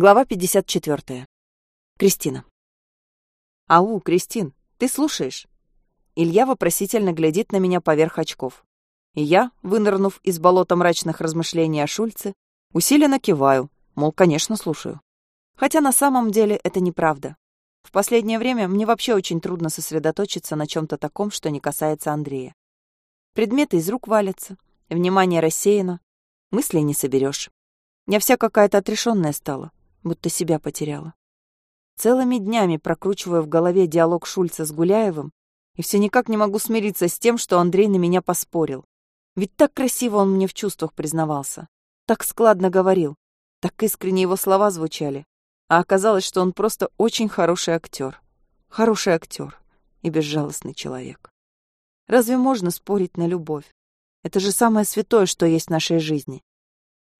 Глава 54. Кристина. «Ау, Кристин, ты слушаешь?» Илья вопросительно глядит на меня поверх очков. И я, вынырнув из болота мрачных размышлений о Шульце, усиленно киваю, мол, конечно, слушаю. Хотя на самом деле это неправда. В последнее время мне вообще очень трудно сосредоточиться на чем то таком, что не касается Андрея. Предметы из рук валятся, внимание рассеяно, мыслей не соберешь. Я вся какая-то отрешенная стала, будто себя потеряла. Целыми днями прокручиваю в голове диалог Шульца с Гуляевым и все никак не могу смириться с тем, что Андрей на меня поспорил. Ведь так красиво он мне в чувствах признавался, так складно говорил, так искренне его слова звучали, а оказалось, что он просто очень хороший актер. Хороший актер и безжалостный человек. Разве можно спорить на любовь? Это же самое святое, что есть в нашей жизни.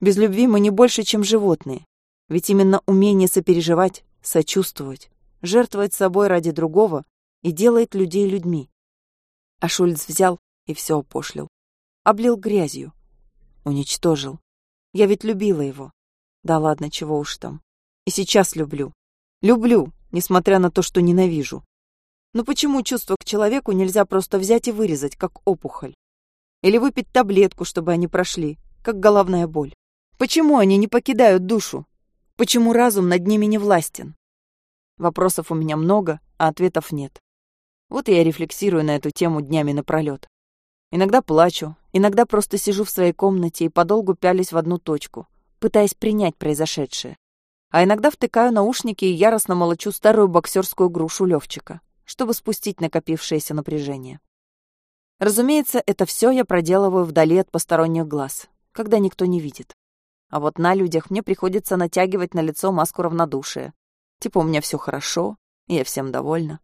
Без любви мы не больше, чем животные. Ведь именно умение сопереживать, сочувствовать, жертвовать собой ради другого и делает людей людьми. А Шульц взял и все опошлил. Облил грязью. Уничтожил. Я ведь любила его. Да ладно, чего уж там. И сейчас люблю. Люблю, несмотря на то, что ненавижу. Но почему чувство к человеку нельзя просто взять и вырезать, как опухоль? Или выпить таблетку, чтобы они прошли, как головная боль? Почему они не покидают душу, Почему разум над ними не властен? Вопросов у меня много, а ответов нет. Вот я рефлексирую на эту тему днями напролёт. Иногда плачу, иногда просто сижу в своей комнате и подолгу пялись в одну точку, пытаясь принять произошедшее. А иногда втыкаю наушники и яростно молочу старую боксерскую грушу Левчика, чтобы спустить накопившееся напряжение. Разумеется, это все я проделываю вдали от посторонних глаз, когда никто не видит. А вот на людях мне приходится натягивать на лицо маску равнодушия. Типа у меня все хорошо, и я всем довольна.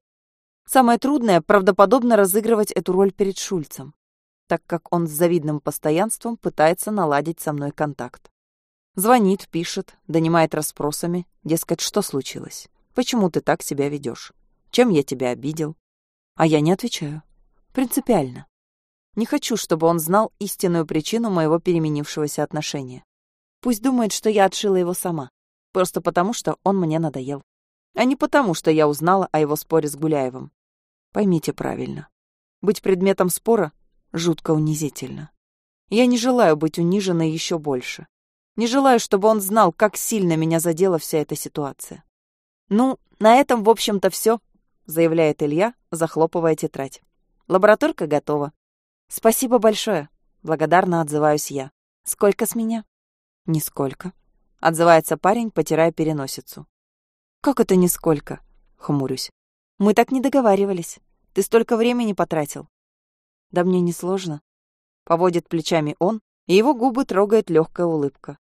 Самое трудное — правдоподобно разыгрывать эту роль перед Шульцем, так как он с завидным постоянством пытается наладить со мной контакт. Звонит, пишет, донимает расспросами, дескать, что случилось? Почему ты так себя ведешь? Чем я тебя обидел? А я не отвечаю. Принципиально. Не хочу, чтобы он знал истинную причину моего переменившегося отношения. Пусть думает, что я отшила его сама. Просто потому, что он мне надоел. А не потому, что я узнала о его споре с Гуляевым. Поймите правильно. Быть предметом спора жутко унизительно. Я не желаю быть униженной еще больше. Не желаю, чтобы он знал, как сильно меня задела вся эта ситуация. «Ну, на этом, в общем-то, все», — заявляет Илья, захлопывая тетрадь. «Лабораторка готова». «Спасибо большое», — благодарно отзываюсь я. «Сколько с меня?» «Нисколько», — отзывается парень, потирая переносицу. «Как это нисколько?» — хмурюсь. «Мы так не договаривались. Ты столько времени потратил». «Да мне не сложно». Поводит плечами он, и его губы трогает легкая улыбка.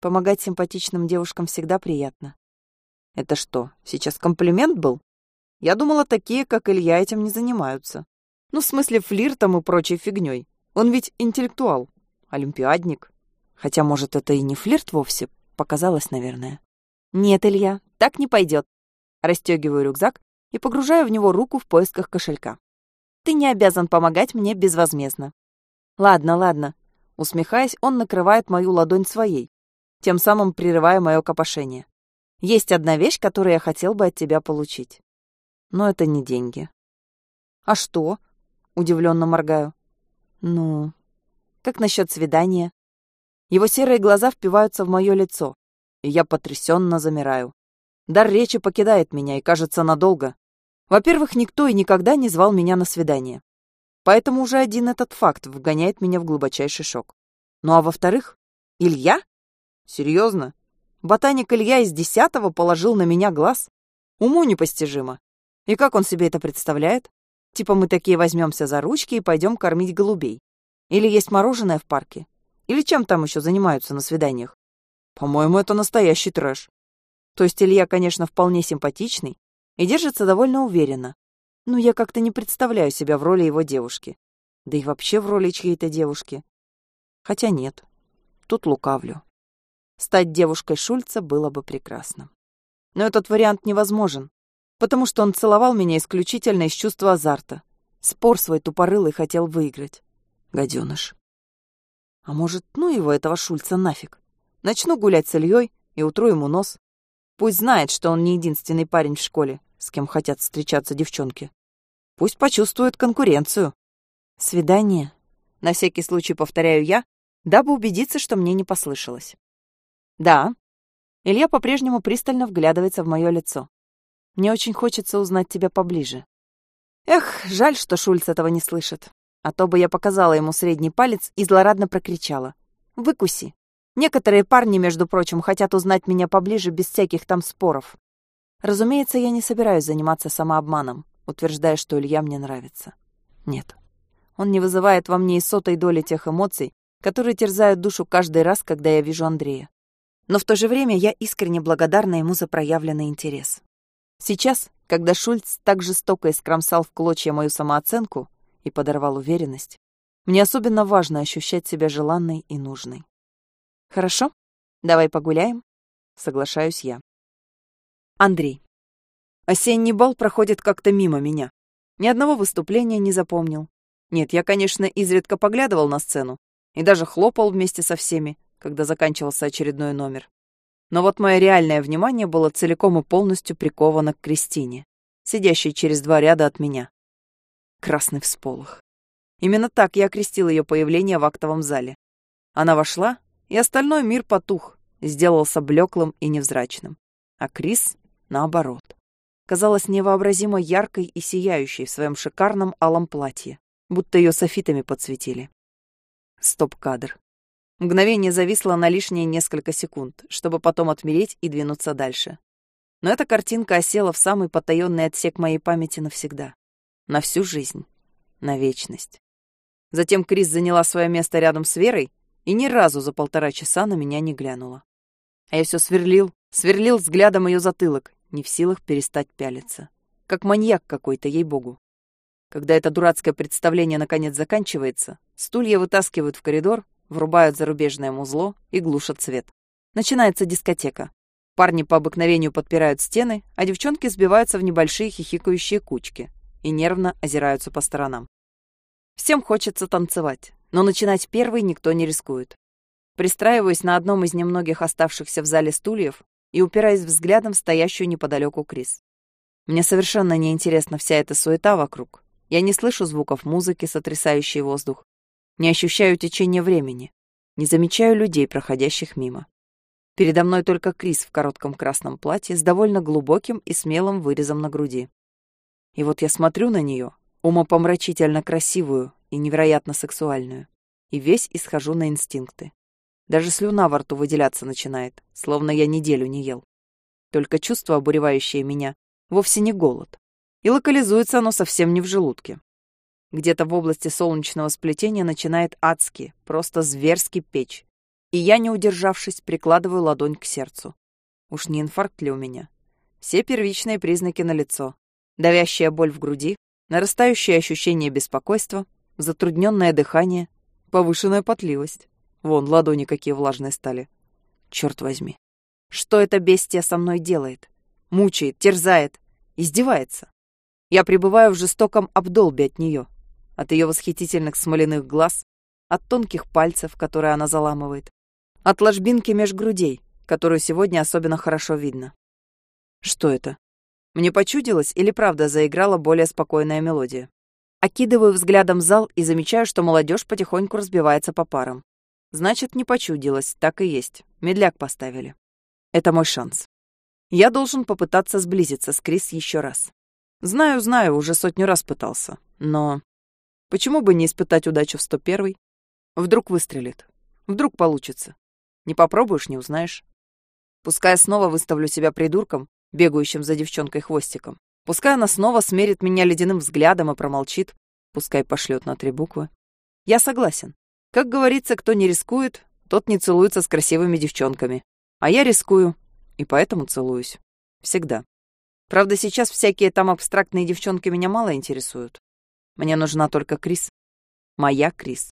Помогать симпатичным девушкам всегда приятно. «Это что, сейчас комплимент был? Я думала, такие, как Илья, этим не занимаются. Ну, в смысле, флиртом и прочей фигней. Он ведь интеллектуал, олимпиадник». Хотя, может, это и не флирт вовсе, показалось, наверное. Нет, Илья, так не пойдет. Растёгиваю рюкзак и погружаю в него руку в поисках кошелька. Ты не обязан помогать мне безвозмездно. Ладно, ладно. Усмехаясь, он накрывает мою ладонь своей, тем самым прерывая мое копошение. Есть одна вещь, которую я хотел бы от тебя получить. Но это не деньги. А что? Удивленно моргаю. Ну, как насчет свидания? Его серые глаза впиваются в мое лицо, и я потрясенно замираю. Дар речи покидает меня, и кажется, надолго. Во-первых, никто и никогда не звал меня на свидание. Поэтому уже один этот факт вгоняет меня в глубочайший шок. Ну а во-вторых, Илья? Серьезно? Ботаник Илья из десятого положил на меня глаз? Уму непостижимо. И как он себе это представляет? Типа мы такие возьмемся за ручки и пойдем кормить голубей. Или есть мороженое в парке, или чем там еще занимаются на свиданиях? По-моему, это настоящий трэш. То есть Илья, конечно, вполне симпатичный и держится довольно уверенно. Но я как-то не представляю себя в роли его девушки. Да и вообще в роли чьей-то девушки. Хотя нет, тут лукавлю. Стать девушкой Шульца было бы прекрасно. Но этот вариант невозможен, потому что он целовал меня исключительно из чувства азарта. Спор свой тупорылый хотел выиграть. Гаденыш. А может, ну его, этого Шульца, нафиг. Начну гулять с Ильей и утру ему нос. Пусть знает, что он не единственный парень в школе, с кем хотят встречаться девчонки. Пусть почувствует конкуренцию. Свидание. На всякий случай повторяю я, дабы убедиться, что мне не послышалось. Да. Илья по-прежнему пристально вглядывается в мое лицо. Мне очень хочется узнать тебя поближе. Эх, жаль, что Шульц этого не слышит. А то бы я показала ему средний палец и злорадно прокричала. «Выкуси!» Некоторые парни, между прочим, хотят узнать меня поближе без всяких там споров. Разумеется, я не собираюсь заниматься самообманом, утверждая, что Илья мне нравится. Нет. Он не вызывает во мне и сотой доли тех эмоций, которые терзают душу каждый раз, когда я вижу Андрея. Но в то же время я искренне благодарна ему за проявленный интерес. Сейчас, когда Шульц так жестоко искромсал в клочья мою самооценку и подорвал уверенность, мне особенно важно ощущать себя желанной и нужной. «Хорошо, давай погуляем», — соглашаюсь я. Андрей. Осенний бал проходит как-то мимо меня. Ни одного выступления не запомнил. Нет, я, конечно, изредка поглядывал на сцену и даже хлопал вместе со всеми, когда заканчивался очередной номер. Но вот мое реальное внимание было целиком и полностью приковано к Кристине, сидящей через два ряда от меня. Красный всполох. Именно так я окрестил ее появление в актовом зале. Она вошла, и остальной мир потух, сделался блеклым и невзрачным. А Крис наоборот. Казалась невообразимо яркой и сияющей в своем шикарном алом платье, будто ее софитами подсветили. Стоп-кадр. Мгновение зависло на лишние несколько секунд, чтобы потом отмереть и двинуться дальше. Но эта картинка осела в самый потаенный отсек моей памяти навсегда. На всю жизнь. На вечность. Затем Крис заняла свое место рядом с Верой и ни разу за полтора часа на меня не глянула. А я все сверлил, сверлил взглядом ее затылок, не в силах перестать пялиться. Как маньяк какой-то, ей-богу. Когда это дурацкое представление наконец заканчивается, стулья вытаскивают в коридор, врубают зарубежное музло и глушат свет. Начинается дискотека. Парни по обыкновению подпирают стены, а девчонки сбиваются в небольшие хихикающие кучки и нервно озираются по сторонам. Всем хочется танцевать, но начинать первый никто не рискует. Пристраиваюсь на одном из немногих оставшихся в зале стульев и упираясь взглядом в стоящую неподалеку Крис. Мне совершенно не интересна вся эта суета вокруг. Я не слышу звуков музыки, сотрясающей воздух. Не ощущаю течения времени. Не замечаю людей, проходящих мимо. Передо мной только Крис в коротком красном платье с довольно глубоким и смелым вырезом на груди. И вот я смотрю на нее, умопомрачительно красивую и невероятно сексуальную, и весь исхожу на инстинкты. Даже слюна во рту выделяться начинает, словно я неделю не ел. Только чувство, обуревающее меня, вовсе не голод. И локализуется оно совсем не в желудке. Где-то в области солнечного сплетения начинает адски, просто зверски печь. И я, не удержавшись, прикладываю ладонь к сердцу. Уж не инфаркт ли у меня? Все первичные признаки налицо. Давящая боль в груди, нарастающее ощущение беспокойства, затрудненное дыхание, повышенная потливость. Вон, ладони какие влажные стали. Черт возьми. Что это бестия со мной делает? Мучает, терзает, издевается. Я пребываю в жестоком обдолбе от нее, от ее восхитительных смоляных глаз, от тонких пальцев, которые она заламывает, от ложбинки меж грудей, которую сегодня особенно хорошо видно. Что это? Мне почудилось или правда заиграла более спокойная мелодия? Окидываю взглядом зал и замечаю, что молодежь потихоньку разбивается по парам. Значит, не почудилось, так и есть. Медляк поставили. Это мой шанс. Я должен попытаться сблизиться с Крис еще раз. Знаю, знаю, уже сотню раз пытался. Но почему бы не испытать удачу в 101 Вдруг выстрелит. Вдруг получится. Не попробуешь, не узнаешь. Пускай снова выставлю себя придурком, бегающим за девчонкой хвостиком. Пускай она снова смерит меня ледяным взглядом и промолчит. Пускай пошлет на три буквы. Я согласен. Как говорится, кто не рискует, тот не целуется с красивыми девчонками. А я рискую, и поэтому целуюсь. Всегда. Правда, сейчас всякие там абстрактные девчонки меня мало интересуют. Мне нужна только Крис. Моя Крис.